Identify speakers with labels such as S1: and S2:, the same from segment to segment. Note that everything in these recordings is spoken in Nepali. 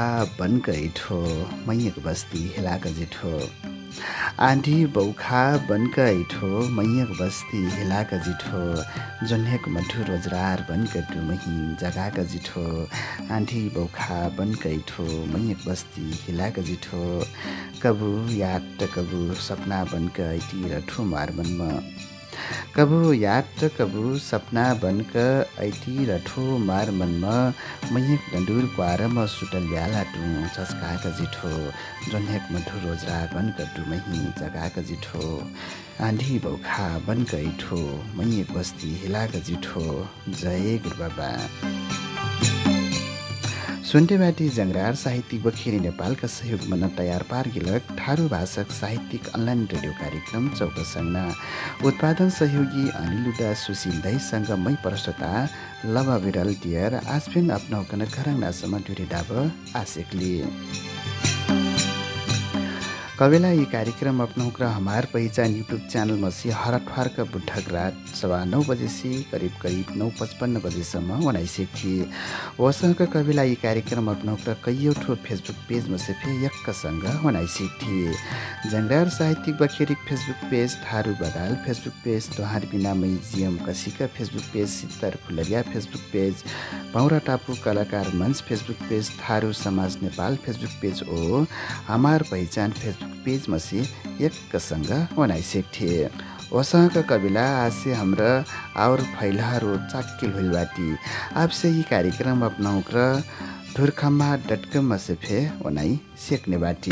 S1: बौखा बनकैठो मैयक बस्ती हिलाक जिठो आँधी बौखा बनकैठो मैयक बस्ती हिलाक जिठो जोन्हेक मधु रोजरार बनक डुमही जगाक जिठो आँधी बौखा बनकैठो मैयक बस्ती हिलाक जिठो कबु याद कबु सपना बनक ऐटी रठो मार मनमा। कबु याद कबु सपना बनक ऐटी रठो मार मनमा। मैयक डन्डुर क्वारम सुटल ब्याला टु चस्काक जिठो। जोन्हेक मधु रोजरा बनक डुमही जगाक जिठो। आँधी बौखा बनक ऐठो मैयक बस्ती हिलाक जिठो। जय गुरु बाबा सुन्टेबाटी जङ्गरार साहित्यिक बखेरी नेपालका सहयोगमा तयार पार्गिलक ठारू भाषक साहित्यिक अनलाइन रेडियो कार्यक्रम चौकसङ्ना उत्पादन सहयोगी अनिलुदा सुशील दाईसँग मै प्रस्तुता लवा विरल डियर आसफेन अपनाउकन खरङ नासम्म डुरी डाब आसेकली कवेला ये कार्यक्रम अपनाउक र हमार पहिचान युट्युब च्यानल मसी हर अठवार का बुढक रात सवा नौ बजे से करिब करिब नौ पचपन्न बजेसम्म वनाइसेक थिए। वसँग कवेला ये कार्यक्रम अपनाउक र कैयौँ ठो फेसबुक पेज मसे फे यक्कसँग वनाइसेक थिए। जङ्गार साहित्यिक बखेरिक फेसबुक पेज ठारू बगाल फेसबुक पेज दोहार बिना मै जिएम कसिका फेसबुक पेज सित्तर फुलरिया फेसबुक पेज पौरा टापु कलाकार मञ्च फेसबुक पेज थारू समाज नेपाल फेसबुक पेज ओ हमार पहिचान फेसबुक पेज मसी एकसँग वनाइसेक थिए। वसँग कविला आज से हमरा और फैलाहरू चाक्किल हुइल बाटी आपसे ही कार्यक्रम अपनाउक र ढुरखम्मा डट कम से फे वनाइ सेक्ने बाटी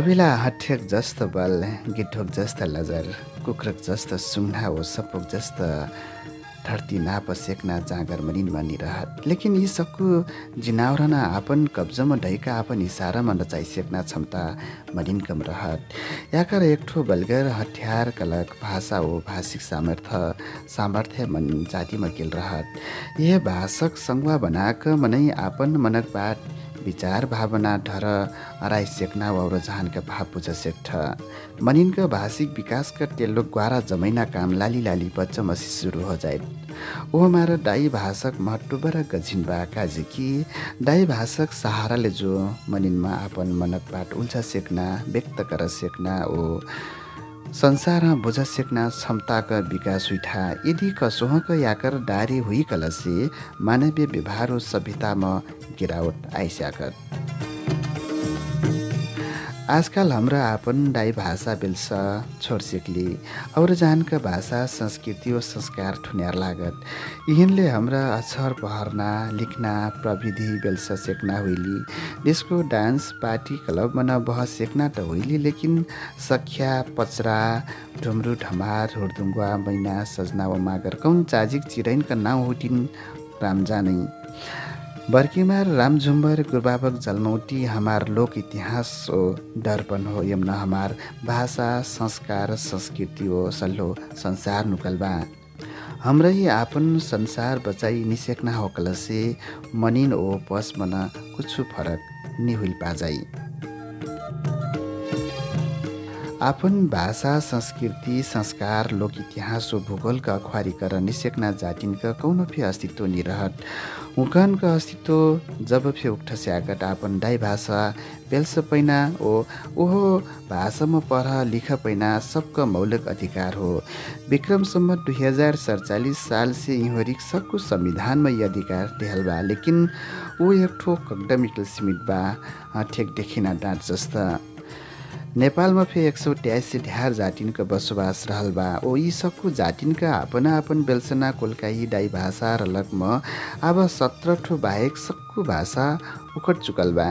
S1: कविला हठ्यक जस्तो बल गिठोक जस्ता लजर कुखरक जस्तो सुङ्ना हो सपोक जस्तो धरती नाप सेक्ना जाँगर मनिन मानी रहत। लेकिन यी सबको जिनावरना आपन कब्जमा ढैका आपन इसारामा नचाइ सेक्ना क्षमता मनिन कम रहत। याकर एक ठो बलगर हथियार कलक भाषा हो भाषिक सामर्थ्य सामर्थ्य मन जातिमा गेल रहत। यह भाषक सङ्गवा बनाक मनै आपन मनक बाट विचार भावना ढर अराई सेक्ना वा भाव बुझ सेक्ठ। मनिनका भाषिक विकासका टेल्लो ग्वारा जमैना काम लाली लाली बच्चा मसी सुरु हो जाए ओ हमारा दाई भाषक महटुबर काजी दाई भाषक सहाराले जो मनिनमा आपन मनक बाट उल्झा सेक्ना व्यक्त कर सेक्ना ओ संसारमा बुझ सेक्ना क्षमताका विकास हुइठा यदि कसोहक याकर डारी हुई कलसे मानवीय व्यवहार सभ्यतामा गिरावट आइस्याकत आजकल हाम्रो आपन दाई भाषा बेल्स छोड सिक्ली। और जानका भाषा संस्कृति व संस्कार ठुन्यार लागत। यिनले हाम्रा अक्षर पहर्ना लिख्ना प्रविधि बेल्स सेक्ना होइली। देशको डान्स पार्टी क्लब मना बह सेक्ना त होइली लेकिन सख्या पचरा ढुम्रु ढमार हुर्दुङ्गवा मैना सजना व मागर कौन चाजिक चिरैनका नाउँ हुटिन रामजा नै बर्कीमार रामझुम्बर गुरबाबक जलमौटी हमार लोक इतिहास हो दर्पण हो यमुना हमार भाषा संस्कार संस्कृति हो सल्लो संसार नुकलबा हाम्रै आपन संसार बचाइ निसेक्ना हो कलसे मनिन ओ पस मन कुछु फरक निहुल पाजाई। आफन भाषा संस्कृति संस्कार लोक इतिहास व भूगोलका अख्वारीकर निसेक्ना जातिनका कौनो फे अस्तित्व निरहट उकनका अस्तित्व जब फे उठ स्याकट आपन दाई भाषा बेल्स पैना ओ ओहो भाषामा पढ लिख पैना सबका मौलिक अधिकार हो। विक्रमसम्म दुई हजार सडचालिस साल से इहोरिक सबको संविधानमा यी अधिकार देहल बा लेकिन ऊ एक ठो कगडमिकल सिमिट बा ठेक देखिना डाँट जस्ता। नेपालमा फे एक सौ ट्यासी ढ्यार जातिनका बसोबास रहल बा ओ यी सबको जातिनका आपन आपन बेलसना कोलकाही दाई भाषा रलक म अब सत्र ठो बाहेक सबको भाषा उखट चुकल बा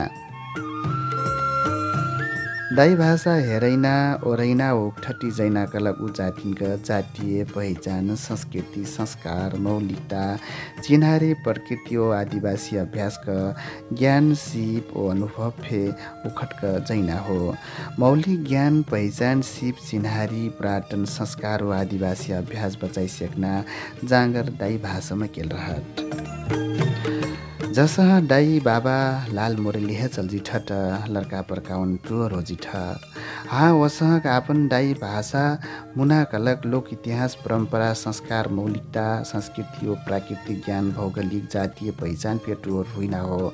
S1: दाई भाषा हेरैना ओरैना ओठटी जैना कलक ऊ जातिनका जातीय पहिचान संस्कृति संस्कार मौलिकता चिन्हारी प्रकृति ओ आदिवासी अभ्यासका ज्ञान सिप ओ अनुभव फे उखटक जैना हो। मौलिक ज्ञान पहिचान सिप चिन्हारी पर्यटन संस्कार ओ आदिवासी अभ्यास बचाइ सेक्ना जाँगर दाई भाषामा केल रहत। जस दाई बाबा लाल मोरेली है चल जिठट लड़का परकाउन टुअर हो जिठ हा वसहक आपन दाई भाषा मुना कलक लोक इतिहास परम्परा संस्कार मौलिकता संस्कृति हो प्राकृतिक ज्ञान भौगोलिक जातीय पहिचान पे टुअर होइन हो।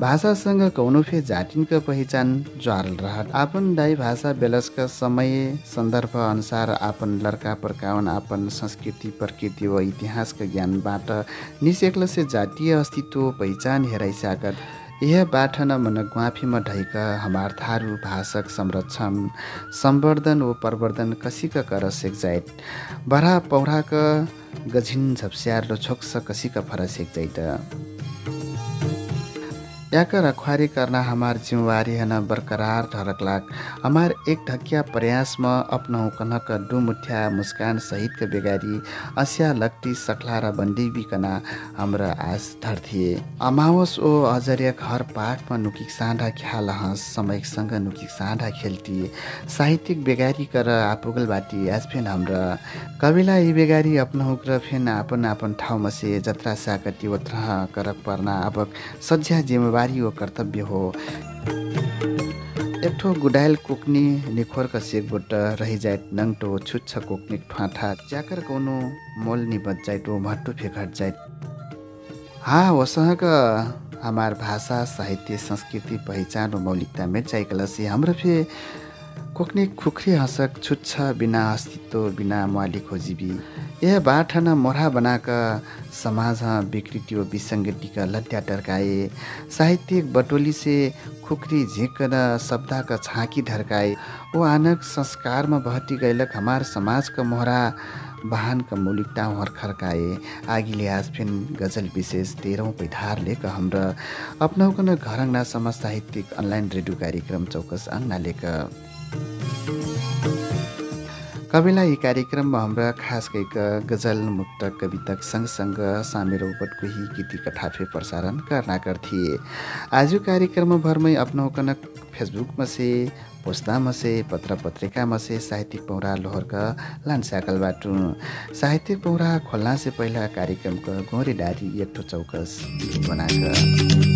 S1: भाषासँग कौनो फे जातिनको पहिचान ज्वारल रहत। आपन दाई भाषा बेलसका समय सन्दर्भ अनुसार आपन लड़का पर्काउन आपन संस्कृति प्रकृति व इतिहासका ज्ञानबाट निसेक्ल से जातीय अस्तित्व पहिचान हेराइसाकत यह बाठन मन ग्वाफीमा ढैक हमार थारू भाषक संरक्षण सम्वर्धन व प्रवर्धन कसिक कर सेक्जाइट बरा पौराक गझिन झप्स्यार र छोक्स कसिक फर सेक्जाइट याकर रखवारी करना हमार जिम्मेवारी है न बरकरार ढरकलाक हमार एक ढकिया प्रयास में अपनाऊ कनक डुमुठ्या मुस्कान सहित के बेगारी अस्या लक्टी सखला र बन्दी बिकना हाम्रा आस धर्थिए अमावस ओ अजरिया घर पाठमा नुकिक साँढा ख्याल हँस समयसँग नुकिक साँढा खेल्टी साहित्यिक बेगारी कर आपुगल बाटी आज फेन हाम्रा। कविला यी बेगारी अपनाउक र फेन आपन आपन ठाउँमा से जत्रा साकटी ओत्र करक पर्ना। अब सज्या जिम्मेवारी जिम्मेवारी व कर्तव्य हो। एक ठो गुडायल कोक्नी निखोरका सेकबाट रहिजाइत नङटो छुच्छ कोक्नी ठाठा च्याकर कोनो मोल नि बजाइटो मट्टो फेघट जाइत हा वसहक हमार भाषा साहित्य संस्कृति पहिचान र मौलिकता मेचाइकलसी हाम्रो फे कोक्ने खुख्री हँसक छुच्छ बिना अस्तित्व बिना मालिक खोजिबी यह बाठन मोरा बनाका समाज विकृति व विसङ्गतिका लट्या टर्काए साहित्यिक बटोली से खुक्री झिकन शब्दका छाकी ढर्काए ओ आनक संस्कारमा बहटी गैलक हमार समाजका मोहरा वाहनका मौलिकता हर खर्काए आगिले आज फिन गजल विशेष तेह्रौँ पैधार लेख हाम्रा। अपनाउकन घरङ्नासम्म साहित्यिक अनलाइन रेडियो कार्यक्रम चौकस अङ्ना कविलाई यी कार्यक्रममा हाम्रा खास गएका गजल मुक्त कवितक सँगसँग सामेर उपटकोही गीती कठाफे प्रसारण करना थिए। आज कार्यक्रम भरमै अपनाउकन फेसबुकमा से पोस्तामा से पत्र पत्रिकामा से साहित्यिक पौरा लोहरका लान्साकल बाटु साहित्यिक पौरा खोल्ना से पहिला कार्यक्रमको गोरे डारी एक चौकस बनाएको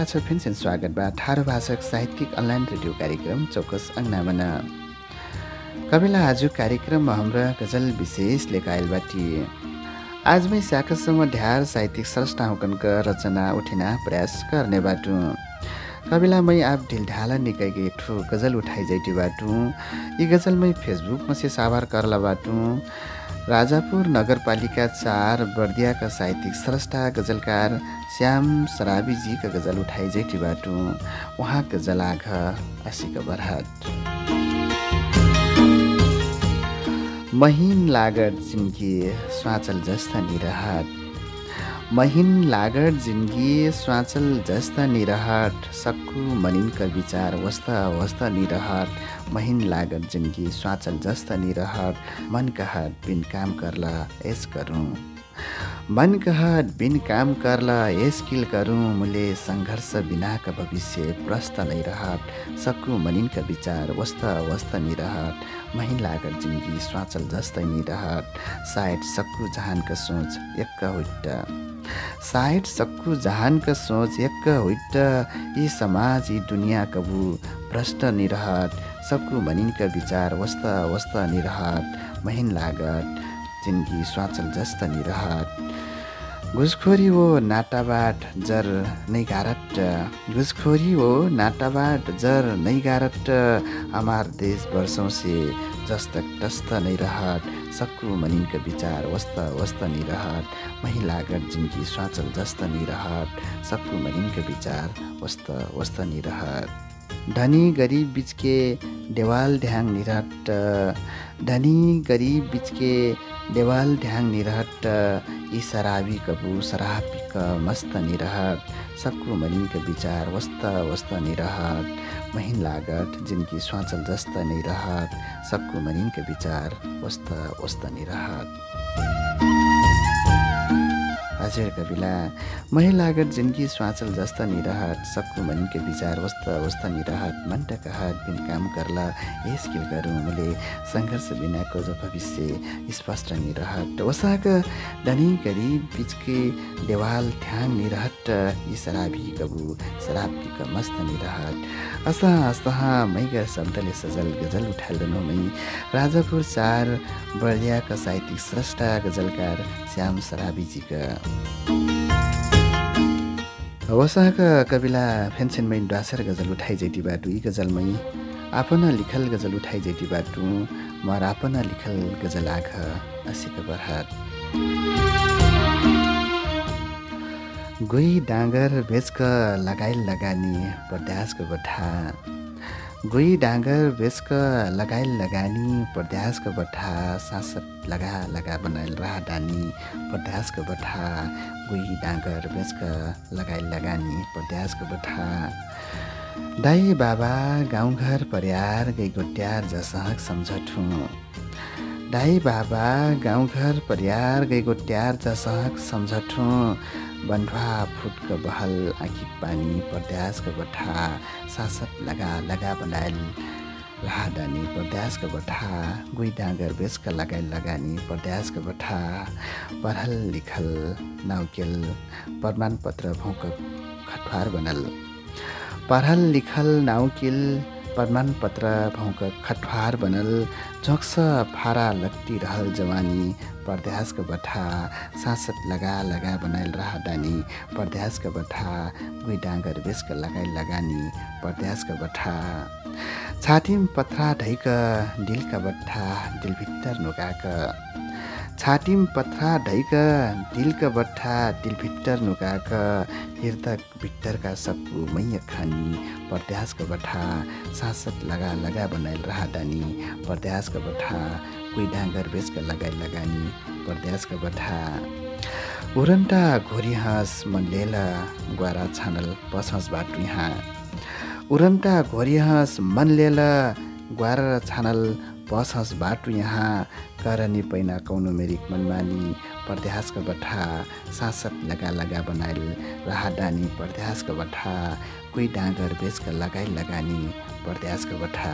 S1: फेन्सेन स्वागत बा ठाडो भाषक साहित्यिक अनलाइन रेडियो कार्यक्रम चौकस अङ्नामन कविला आज कार्यक्रममा हाम्रा गजल विशेष लेखाइल बाटी आजमै शाखासम्म ढ्यार साहित्यिक स्रष्टा हुकनक रचना उठिना प्रयास गर्ने बाटु। कविलामै आप ढिल ढाला निकाइके ठु गजल उठाइ जाइटी बाटु। यी गजलमै फेसबुकमा से साभार करला बाटु। राजापुर नगरपालिका चार बर्दियाका साहित्यिक स्रष्टा गजलकार श्याम सराबीजीका गजल उठाइ जेठी बाटु। उहाँ गजल आघ असिक बरहाट। महिन लागत जिन्दगी स्वाचल जस्ता निरहट। महिन लागत जिन्दगी स्वाचल जस्ता निरहट सक्कु मनिनका विचार वस्ता वस्ता निरहट महिन लागत जिन्दगी स्वाचल जस्ता निरहट मन कहत बिन काम करला यस करूँ मन कहत बिन काम करला यस किल करूँ मुले सङ्घर्ष बिनाका भविष्य प्रस्त नै रहट। सक्कु मनिनका विचार वस्ता वस्ता निरहट महिन लागत जिन्दगी स्वाचल जस्तै निरहट सायद सक्कु जहानका सोच एक्क हुट्ट सायद सक्कु जहानका सोच एक्क हुट्ट यी समाज यी दुनियाँ कबु भ्रष्ट निरहट सक्कु मनिनका विचार वस्ता वस्ता निरहट महिन लागत जिन्दगी स्वाचल जस्ता निरहट घुसखोरी हो नाटाबाट जर नै गारट घुसखोरी हो नाटाबाट जर नै गारट हमार देश वर्षौँ से जस्तक टस्त नै रहट सक्कु मनिनका विचार वस्त वस्त नि रहट मही लागत जिन्दगी स्वाचल जस्त नि रहट सक्कु मनिनका विचार वस्त वस्त नि रहट धनी गरिब बिचके देवाल ढ्याङ निरहट। धनी गरिब बिचके देवाल ढ्याङ निरहट। यी शराबी कबु शराबिक मस्त निरहट। सक्कु मनिनका विचार वस्त वस्त निरहट। महिन लागत जिन्दगी स्वाचल जस्त नै रहत सक्कु मनिनका विचार वस्त वस्त निरहट। हजुर कविला मही लागत जिन्दगी स्वाचल जस्ता निरहट सक्कु मनिनके विचार वस्त वस्त निरहट मन्ट कहत बिन काम करला यस किल गरौँ? मुले सङ्घर्ष बिनाको जो भविष्य स्पष्ट निरहट वसाक धनी गरिब बिचके देवाल ध्यान निरहट यी शराबी कबु शराब पिक मस्त निरहट असा अस्तहा मैगर शब्दले सजल गजल उठाल्दनु मै राजापुर चार बर्दियाका साहित्यिक स्रष्टा गजलकार श्याम सराबीजीका वसाका कविला फेन्सेनमै डासर गजल उठाइ जैती बाटु यी गजलमै आपना लिखल गजल उठाइ जैती बाटु मर आपना लिखल गजल आघ असिक बरहात गोही डाँगर बेचक लगाइल लगानी पर्द्यासको बठा। गोही डाँगर बेचक लगाइल लगानी पर्द्यासको बठा सासत लगा लगा बनाइल राहदानी पर्द्यासको बठा गोही डाँगर बेचक लगाइल लगानी पर्द्यासको बठा। दाई बाबा गाउँघर परियार गई गोट्यार जसहक सम्झठु दाई बाबा गाउँघर परियार गई गोट्यार जसहक सम्झठु बन्धुवा फुटक बहल आँखी पानी पर्द्यासको बठा सासत लगा लगा बनाइल राहदानी पर्द्यासको बठा गुई डाँगर बेचक लगाइल लगानी पर्द्यासको बठा पढल लिखल नाउकेल प्रमाणपत्र भौक खटवार बनल पढल लिखल नाउकिल प्रमाणपत्र भौक खटवार बनल झोक्स फारा लट्टी रहल जवानी पर्द्यासको बठा सासत लगा लगा बनाइल राहदानी पर्द्यासको बठा गुई डाँगर बेसक लगाइल लगानी पर्द्यासको बठा छातिम पथरा ढैक दिलका बट्ठा दिलभित्तर नुगाक छाटिम पथरा ढैक दिलका बट्ठा दिलभित्तर नुगाक हृदय भित्तरका सबको मैया खानी पर्द्यासको बठा सासत लगा लगा बनाइल राहदानी पर्द्यासको बठा कोही डाँगर बेचका लगाइ लगानी। पर्द्यासको बठा उरन्टा घोरी हाँस मन लेला ग्वारा छानल पसहस बाटु यहाँ उरन्टा घोरी हाँस मन लेला ग्वारा छानल पसहस बाटु यहाँ करनी पैना कौनो मेरिक मनमानी। पर्द्यासको बठा सासत लगा लगा बनाइल राहदानी पर्द्यासको बठा कोही डाँगर बेचका लगाइ लगानी पर्द्यासको बठा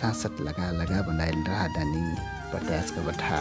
S1: सासत लगा लगा बनाइल राहदानी पर्द्यासको बठा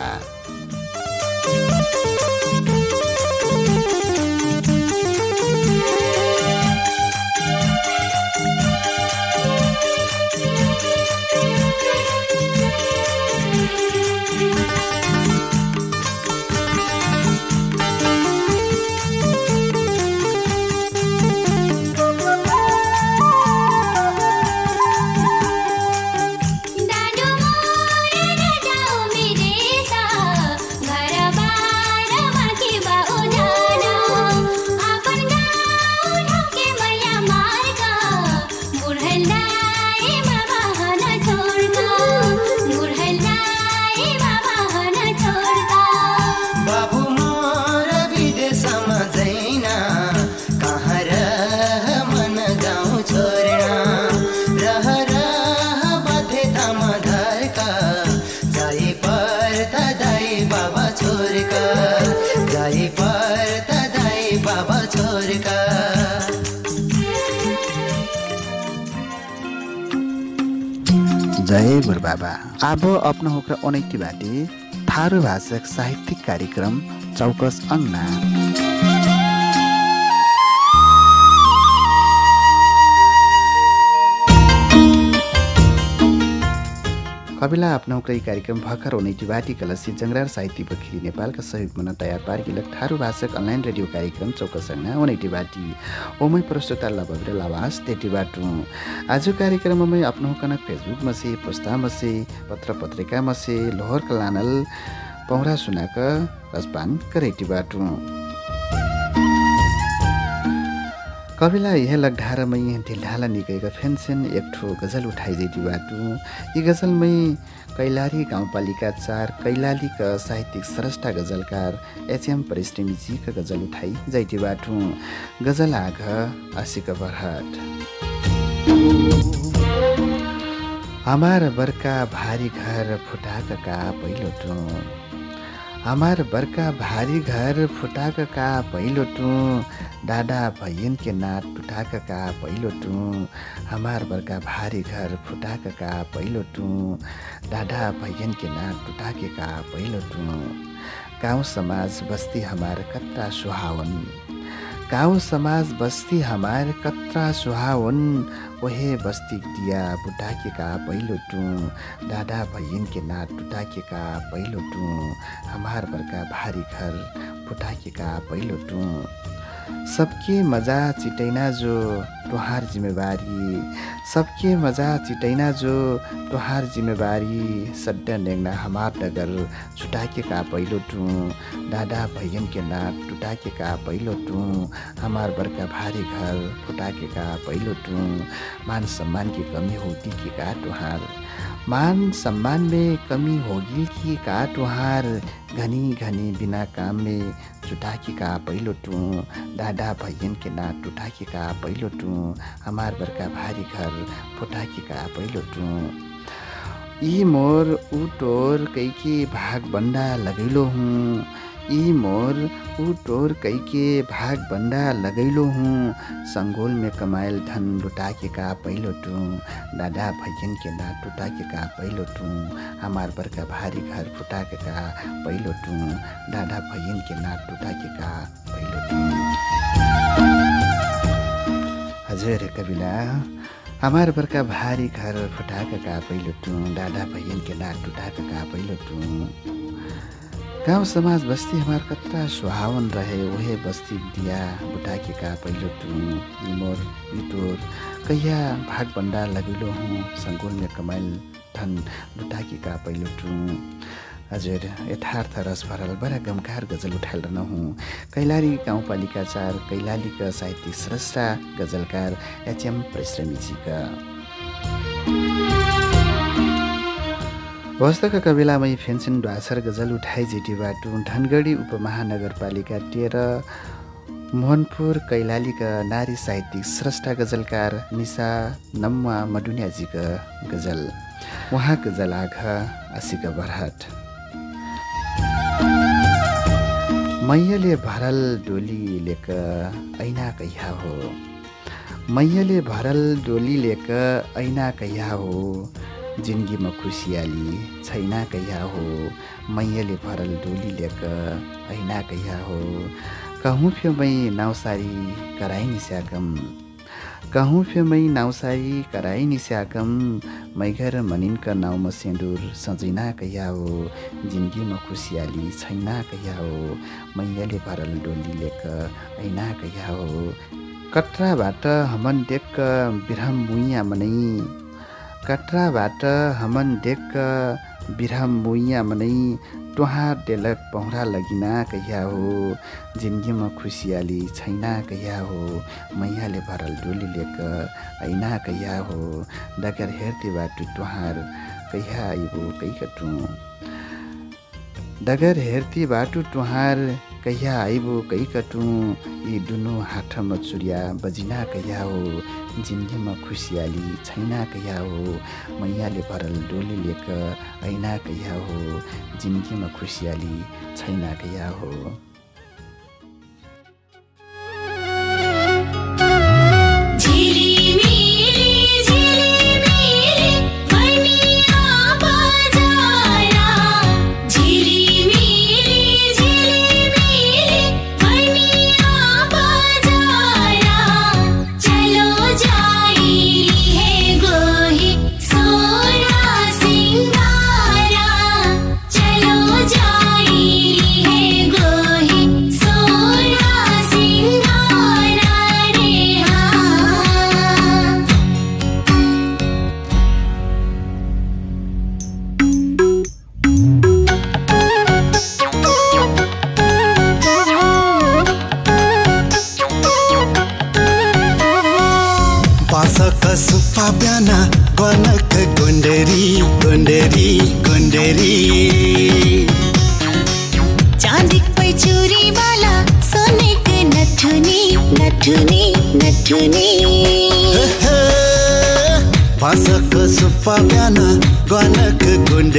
S1: गुर बाबा अब अपना होकर बाटे थारू भाषक साहित्यिक कार्यक्रम चौकस अङ्ना कविला आफ्नो क्रय कार्यक्रम भर्खर हुने बाटी कलसी जङ्गरार साहित्य बखिरी नेपालका सहयोगमा तयार पार्किलक थारू भाषक अनलाइन रेडियो कार्यक्रम चौकसङ्ना उनैटी बाटी ओमै प्रस्तुता लबब्रे लावास तेटी बाटु। आज कार्यक्रममै आफ्नो कन फेसबुक मसे पुस्ता मसे पत्र पत्रिका मसे लोहर कलानल पौरा सुनाक रसपान करेटी बाटु कविला यह लग्ढारमै ढिल्ढाला निकैका फेन्सेन एक ठो गजल उठाइ जैटी बाटु यी गजलमै कैलाली गाउँपालिका चार कैलालीका साहित्यिक स्रष्टा गजलकार एचएम परिश्रमीजीका गजल उठाइ जैटी बाटु गजल आघ आशिक बरहट। हमार बर्का भारी घर फुटाकका पहिलो हमार बर्का भारी घर फुटाक का पहिलो टु डाडा भैयन के नाट टुटाक का पहिलो टु हमार बर्का भारी घर फुटाक का पहिलो टु डाडा भैयन के नाट टुटाके का पहिलो टु गाउँ समाज बस्ती हमार कत्ता सुहावन। गाउँ समाज बस्ती हमार कत्रा सुहावन ओहे बस्ती दिया बुटाकेका पहिलो टु दादा भैयन के नाट टुटाकेका पहिलो टु हमार बर्का भारी घर फुटाकेका पहिलो टु सबके मजा चिटैना जो तुहार जिम्मेवारी। सबके मजा चिटैना जो तुहार जिम्मेवारी। सड्डा नेङ्ना हमार डगर छुटाकेका पहिलो टु। दादा भैयन के नाट टुटाकेका पहिलो टु। हमार बर्का भारी घर फुटाकेका पहिलो टु। मान सम्मान की कमी होती कि का तुहार? मान सम्मान में कमी होगी कि का तुहार घनी घनी बिना काम में चुटाकी का पहिलो टु दादा भैयन के नाट टुटाकी का पहिलो टु हमार बर्का भारी घर फुटाकी का पहिलो टु। यी मोर ऊ टोर कैके भाग बन्डा लगैलो हुँ। यी मोर ऊ टोर कैके भाग बन्डा लगैलो हुँ। सङ्गोल में कमायल धन लुटाकेका पहिलो टु। दादा भैयन के नाट टुटाकेका पहिलो टु। हमार बर्का भारी घर फुटाकेका पहिलो टु। दादा भैयन के नाट टुटाकेका पहिलो टु। हजुर कविला हमार बर्का भारी घर फुटाकेका पहिलो टु। दादा भैयन के नाट टुटाकेका पहिलो टु। गाउँ समाज बस्ती हमार कत्रा सुहावन रहे ओहे बस्ती दिया बुटाकेका पहिलो टु इमोर इटोर कैया भाग बन्डा लगिलो हुँ सङ्गोल में कमाइल धन लुटाकेका पहिलो टु। हजुर यथार्थ रस भरल बडा गमकार गजल उठाएर नहुँ कैलाली गाउँपालिका चार कैलालीका साहित्यिक स्रष्टा गजलकार एचएम परिश्रमीजीका। वस्तका कविलामै फेन्सन ढ्वासर गजल उठाइ जेटी बाटु धनगढी उपमहानगरपालिका तेह्र मोहनपुर कैलालीका नारी साहित्यिक स्रष्टा गजलकार निसा नम्मा मडुनियाजीका गजल। उहाँ गजल आघ आशिका बरहट। मैयाले भरल डोली लेक ऐना हो। मैयाले भरल डोली लेक ऐना कैहा हो। जिन्दगीमा खुसियाली छैन कैया हो? मैयाले भरल डोली लेक ऐना कैया हो? कहूँ फेमै नाउसारी कराइ निस्याकम कहूँ फेमै नाउसारी कराइ निस्याकम मैघर मनिनका नाउँमा सेन्दुर सजैना कैया हो? जिन्दगीमा खुसियाली छैन कैया हो? मैयाले भरल डोली लेक ऐना कैया हो? कटराबाट हमन डेक्क बिरहम मुइया मनै कटराबाट हमन डेक्क बिरहम मुइया मनै टुहार डेलक पौरा लगिना कहिया हो। जिन्दगीमा खुसियाली छैन कहिया हो। मैयाले भरल डोली लेक ऐना कहिया हो। डगर हेर्थे बाटु टुहार कहिया आइबो कै कटु डगर हेर्थे बाटु टुहार कहिया आइबो कै कटु यी दुनु हाठमा चुरिया बजिना कहिया हो? जिन्दगीमा खुसियाली छैन कहिया हो? मैयाले भरल डोली लेक ऐना कहिया हो? जिन्दगीमा खुसियाली छैन कहिया हो?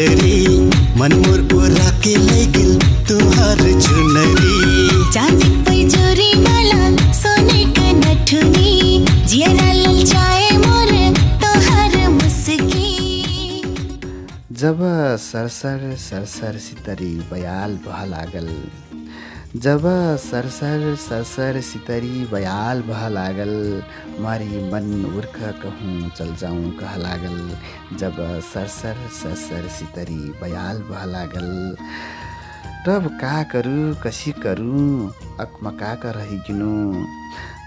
S2: गुन्डरी मनमुर उराकी लैगिल तुहार चुनरी।
S3: चाँदिक पैचुरी बाला सोनेक नथुनी जियरा ललचाए मोर तोहर मुस्की।
S1: जब सरसर सरसर सितरी बयाल बह लागल। जब सरसर सरसर सितरी बयाल बह लागल मारी मन उर्ख कहूँ चल जाऊँ कह लागल। जब सरसर सरसर सितरी बयाल बह लागल तब का करूँ कसी करूँ अकमका कर रहिगिनु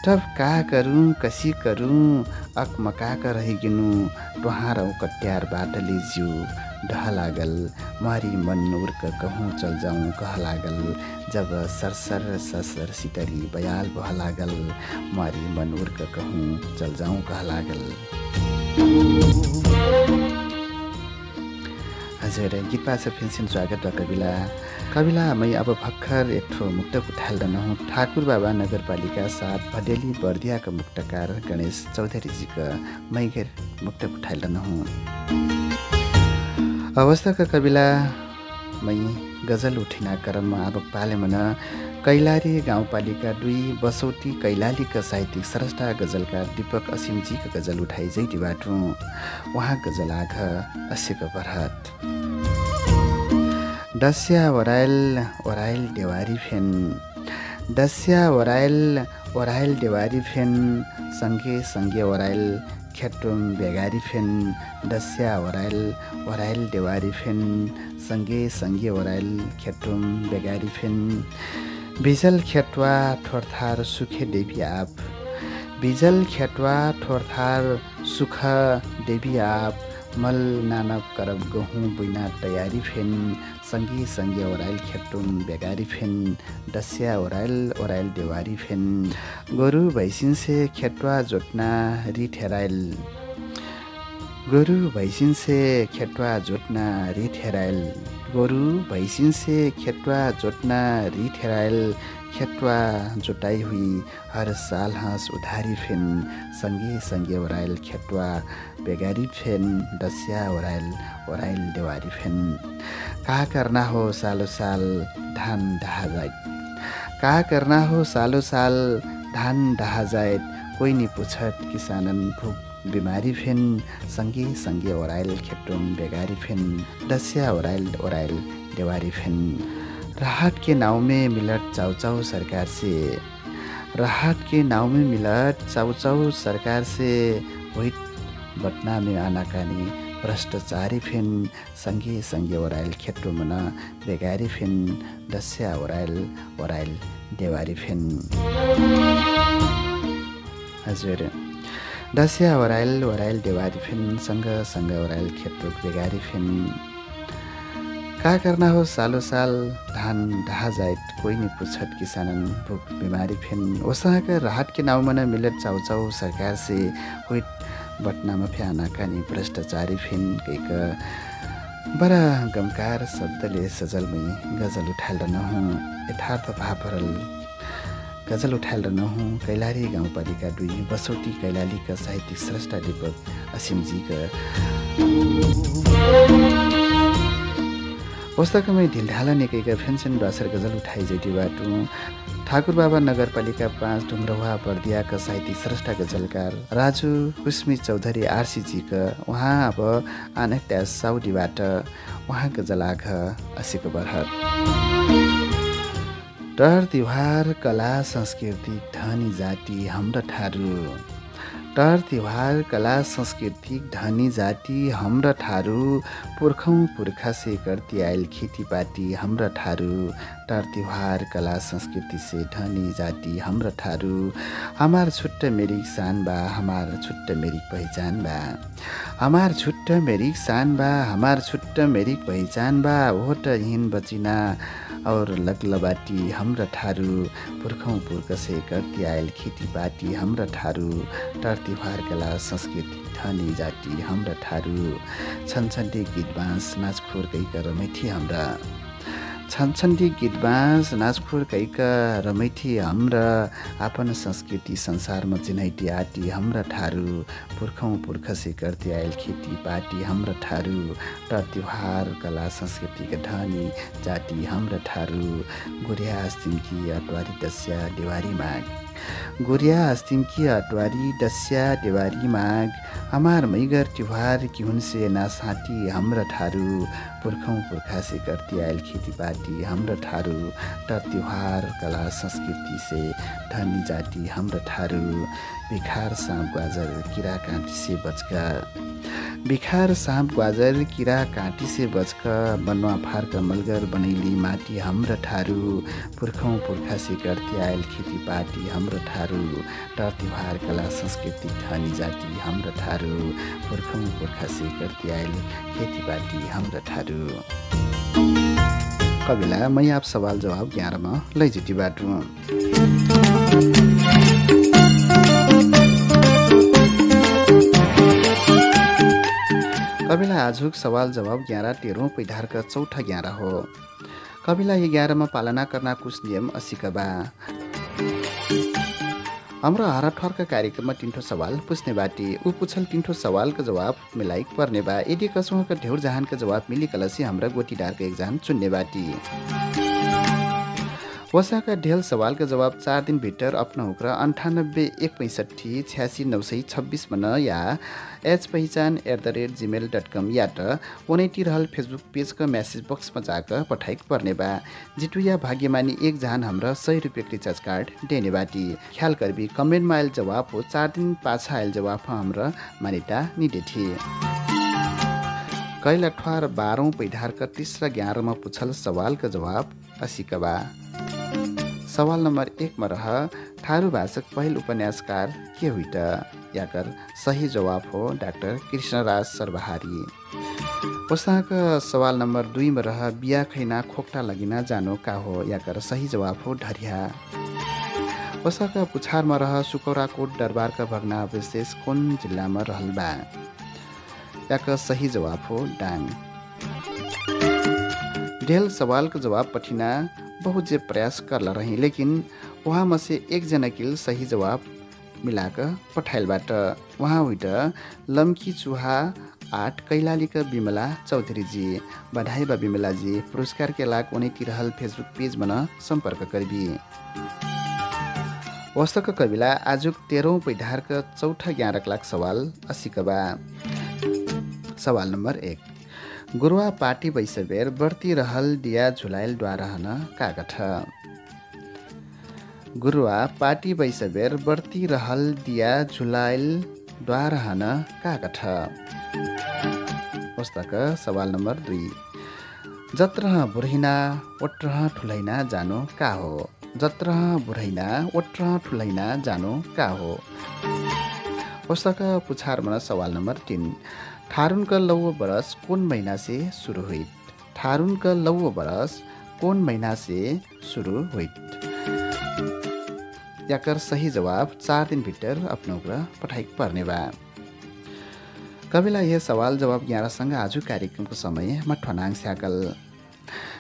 S1: तब का करूँ कसी करूँ अकमका कर रहिगिनु टुहार कट्यार बाटले जिउ ढह लागल मारी मन उर्क कहूँ चल जाऊँ कह लागल। जब सरसर सरसर सितरी बयाल बह मारी मन उर्क कहूँ चल जाऊँ कह लागल हजुर गीत पाछ फेन्सिन स्वागत बा कविला। कविला मै अब भर्खर एक ठो मुक्तक उठाल रहूँ ठाकुर बाबा नगरपालिका साथ भडेली बर्दियाका मुक्तकार गणेश चौधरीजीका मै घेर मुक्तक उठाल रहूँ अवस्थाका कविला मै गजल उठिना क्रममा अब पाले मन कैलाली गाउँपालिका दुई बसौटी कैलालीका साहित्यिक स्रष्टा गजलकार दीपक असिमजीका गजल उठाइ जैटी बाटो। उहाँ गजल आघ अस्यको बरहत। डस्या ओराइल ओराइल देवारी फेन। डस्या ओराइल ओराइल देवारी फेन। सँगे सँगे ओराइल खेटुम बेगारी फेन डस्या ओराइल ओराइल देवारी फेन सँगे सँगे ओराइल खेटुम बेगारी फेन। बिजल खेटवा ठोरथार सुखे देवी आप। बिजल खेटवा ठोरथार सुख देवी आप। मल नानब करब गहुँ बुइना तयारी फेन। सँगी सँगे ओराइल खेटुम बेगारी फेन डस्या ओराइल ओराइल देवारी फेन। गोरु भैसिन्से खेटवा जोट्ना रिठेराइल गोरु भैसिन्से खेटवा जोट्ना रिठेराइल गोरु भैसिन्से खेटवा जोट्ना रिठेराइल खेटवा जोटाइ हुई हर साल हाँस उधारी फेन। सँगे सँगे ओराइल खेटवा बेगारी फेन डस्या ओराइल ओराइल देवारी फेन। का करना हो सालो साल धान ढहा जाइत का करना हो सालो साल धान ढहा जाइत कोही नि पुछत किसानन भुक बिमारी फेन सँगे सँगे ओराइल खेटुम बेगारी फेन डस्या ओराइल ओराइल देवारी फेन राहत के नाव में मिलत चाउ चाउ सरकार से राहत के नाव में मिलत चाउ चाउ सरकार से वही बटना में आनाकानी भ्रष्टाचारी फेन सँगे सँगे ओराइल खेटो मना बेगारी फेन डस्या ओराइल ओराइल देवारी फेन। हजुर। डस्या ओराइल ओराइल देवारी फेन सँग सँग ओराइल खेटो बेगारी फेन। का करना हो सालो साल? धान ढहा जाइत कोही नि पुछत किसानन भुक बिमारी फेन। ओसँगका राहत के नाउँमा न मिलत चाउ चाउ सरकार से बटनामा फ्याना कानी भ्रष्टाचारी फेन कैक बडा गमकार शब्दले सजलमै गजल उठाल नहुँ यथार्थ भावरल गजल उठाल नहुँ कैलाली गाउँपालिका दुई बसौटी कैलालीका साहित्यिक स्रष्टा दीपक असिमजीका पुस्तकमै ढिलढाला निकैका फेन्सन बासर गजल उठाइ जेटी बाटो। ठाकुर बाबा नगरपालिका पाँच ढुङ्ग्रवा बर्दियाका साहित्यिक स्रष्टा गजलकार राजु कुस्मी चौधरी आरसीजीका उहाँ अब आनट्या साउदीबाट उहाँ गजलाघ असीको बरहत डर तिहार कला संस्कृति धनी जाति हाम्रो ठारू टर तिहार कला सांस्कृतिक धनी जाति हाम्रा ठारू पुर्खौँ पुर्खा से करती आयल खेतीपाती हाम्रा ठारू टर तिहार कला संस्कृति से धनी जाति हाम्रा ठारू हमार छुट्ट मेरी शान बा हमार छुट्ट मेरी पहिचान बा। हमार छुट्ट मेरी शान बा हमार छुट्ट मेरी पहिचान बा। होट हिन बचिना और लगलबाटी हाम्रा ठारू पुर्खौँ पुर्ख से करती आयल खेतीपाती हाम्रा ठारू तिहार कला संस्कृति धनी जाति हाम्रा ठारू छन्छन्टे गीत बाँस नाचखोर कैका रमैथी हाम्रा। छन्छन्टी गीत बाँस नाचखोर कैका रमैथी हाम्रा आफ्न संस्कृति संसारमा चिनाइटी आटी हाम्रा ठारू पुर्खौँ पुर्खसे गर्दै आयल खेती पाटी हाम्रा ठारू र तिहार कला संस्कृतिका धनी जाति हाम्रा ठारू गुरिया सिम्की अटवारी दस्या देवारी माग। गोरिया अस्तिमकी अटवारी डस्या देवारी माग। हमार मैगर त्योहार कि हुनसे नासाटी हाम्रा ठारू पुर्खौँ पुर्खासे गर्ती आयल खेतीपाती हाम्रा ठारू र त्योहार कला संस्कृति से धनी जाति हाम्रा ठारू बिखार साँप गाजर किरा काँटी से बचका। बिखार साँप ग्वाजर किरा काँटी से बचका बनवा फार्क मलगर बनैली माटी हाम्रा ठारू। पुर्खौँ पुर्खासे गर्दै आयल खेतीपाती हाम्रो ठारू। तिहार कला संस्कृति धनी जाति हाम्रो ठारू। पुर्खौँ पुर्खासे गर्दै आयल खेतीपाती हाम्रो ठारू। कविला मै आप सवाल जवाब ग्यारमा लैजुटी बाटु। कविला आजुक सवाल जवाब ग्यारह तेह्रौँ पैधारका चौथा ग्यारह हो। कविला एघारमा पालना करना कुछ नियम अस्सीका बा हाम्रो हरठरका कार्यक्रममा तिनठो सवाल पुछ्ने बाटी ऊ पुछल तिनठो सवालको जवाब मिलाइक पर्ने बा। यदि कसौँका ढेउर जहानका जवाब मिली कलसी हाम्रा गोटीडारका एक्जाम चुन्ने बाटी। वसाका ढेल सवालका जवाब चार दिनभित्र अपनाउक र अन्ठानब्बे एक पैँसठी छ्यासी नौ सय छब्बिसमा या H Pahichan at the rate Gmail dot com या त ओनैटी रहल फेसबुक पेजको म्यासेज बक्समा जाकर पठाइक पर्ने बा। जिटुया भाग्यमानी एक जहान हाम्रा सय रुपियाँ रिचार्ज कार्ड देने बाटी। ख्याल करबी कमेन्टमा आयल जवाब हो चार दिन पाछा आयल जवाब हाम्रा मानिटा निडे थिए। कैल अठवार बाह्रौँ पैधारका तेस्रा ग्यारमा पुछल सवालका जवाब असीका बा। सवाल नम्बर एकमा रह थारू भाषक पहिल उपन्यासकार के हुइ त याकर सही जवाब हो डाक्टर कृष्णराज सर्वहारी। पुस्तक सवाल नम्बर दुईमा रह बिहा खैना खोक्टा लगिना जानो का हो? याकर सही जवाब हो ढरिया। पुस्तक पुछारमा रह सुकौराकोट दरबारका भग्नावशेष कुन जिल्लामा रहल बा याका सही जवाब हो डाङ। ढेल सवालको जवाब पठिना बहुत जे प्रयास करला रही लेकिन वहाँ में से एक जना किल सही जवाब मिलाकर पठाइलबाट। उहाँ हुइट लम्की चुहा आठ कैलालीका बिमला चौधरीजी बधाई बा पुरस्कार के लाग उनीकी रहल फेसबुक पेज मन सम्पर्क करबी। वस्तक कविला आजुक तेह्रौँ पैधारका चौथा ग्यारक लाख सवाल अस्सीका बा सवाल नम्बर एक। गुरुवा पाटी बैसबेर बढ्ती रहल दिया झुलाइल द्वारा हन कागठ। गुरुवा पाटी बैसबेर बढ्ती रहल दिया झुलाइल द्वारा हन कागठ। पुस्तक सवाल नम्बर दुई। जत्र बुढैना ओट्र ठुलैना जानो का हो जत्र बुढैना ओट्र ठुलैना जानो का हो पुस्तक पुछारमा सवाल नम्बर तिन। ठारुन का लौ बरस कौन महीना से शुरू हुई ठारुन का लौ बरस कौन महीना से शुरू हुई याकर सही जवाब चार दिन भित्र अपनाउक पठाइक पर्ने बा। कविलाई यह सवाल जवाब ग्यारहसँग आज कार्यक्रमको समय म ठनाङ स्याकल।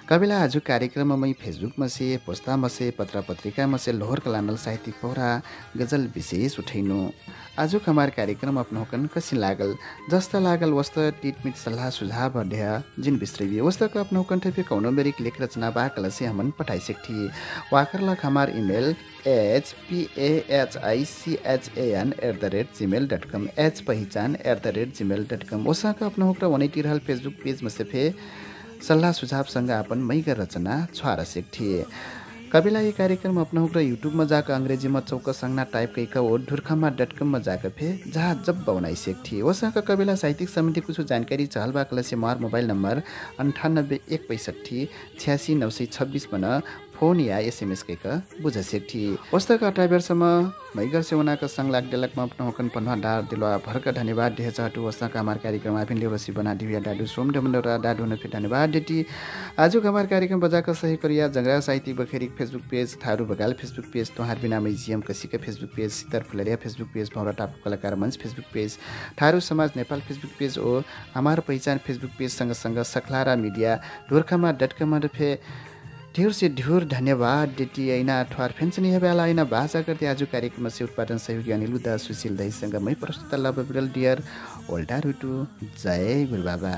S1: कविला आज कार्यक्रममा मै फेसबुकमा से पोस्तामा से पत्र पत्रिकामा से लोहर कलानल साहित्यिक पौरा गजल विशेष उठैनु आजुक हमार कार्यक्रम अपनोकन कसिन लागल? जस्ता लागल वस्त टिटमिट सल्लाह सुझाव ढ्या जिन बिस्रवी वस्तक अपनोकन ठेपे कौनो बेरिक लेख रचना बा कलसे हमन पठाइ सकथी वाकरलक हमार email H पिएएचआइसिएचएन at the rate Gmail dot com H पहिचान at the rate Gmail dot कम ओसाक अपनोक र वनैटी रहल फेसबुक पेजमा से फे सल्लाह सुझावसँग अपन मैगर रचना छुवार थिए कविला ये कार्यक्रम अपनाउक र युट्युबमा जाकर अङ्ग्रेजीमा चौक सङ्ना टाइप कैका ओ ढुर्खमा डट कममा जाकर फे जहाँ जब बनाइ थिए वसँग कविला साहित्यिक समिति कुछ जानकारी चहल बाकल से मार मोबाइल नम्बर अन्ठानब्बे एक पैँसठी छ्यासी नौ सय छब्बिसमा फोन या एसएमएस कैका बुझ सेठी। पुस्तक ड्राइभरसम्म मैगर सेवनाका सङ्ग लाग डेलकमा अपनाउकन पन्वा डार दिलवा भर्क धन्यवाद ढेचा टु वस्ताका हमार कार्यक्रम आफिन लेवसी बना दिव्या डाडु सोम डमलोरा डाडु नफे धन्यवाद डेटी आजको हमार कार्यक्रम बजाकर सही करिया जंगरा साहित्य बखेरी फेसबुक पेज थारू बगाल फेसबुक पेज तोहार बिना मै जियम कसीका फेसबुक पेज सीतर फुलरिया फेसबुक पेज भौरा टापु कलाकार मंच फेसबुक पेज थारू समाज नेपाल फेसबुक पेज ओ हमार पहिचान फेसबुक पेज सँगसँग सखलारा मिडिया ढोर्खामा डट कम ढेर से ढेर धन्यवाद डेटी ऐना ठ्वार फेन्सनी हेबेला ऐना भाषा गर्दै आज कार्यक्रममा उत्पादन सहयोगी अनिल उदा सुशील दहीसँग मै प्रस्तुत लभेबल डियर ओल्डा रुटु। जय
S4: गुरुबाबा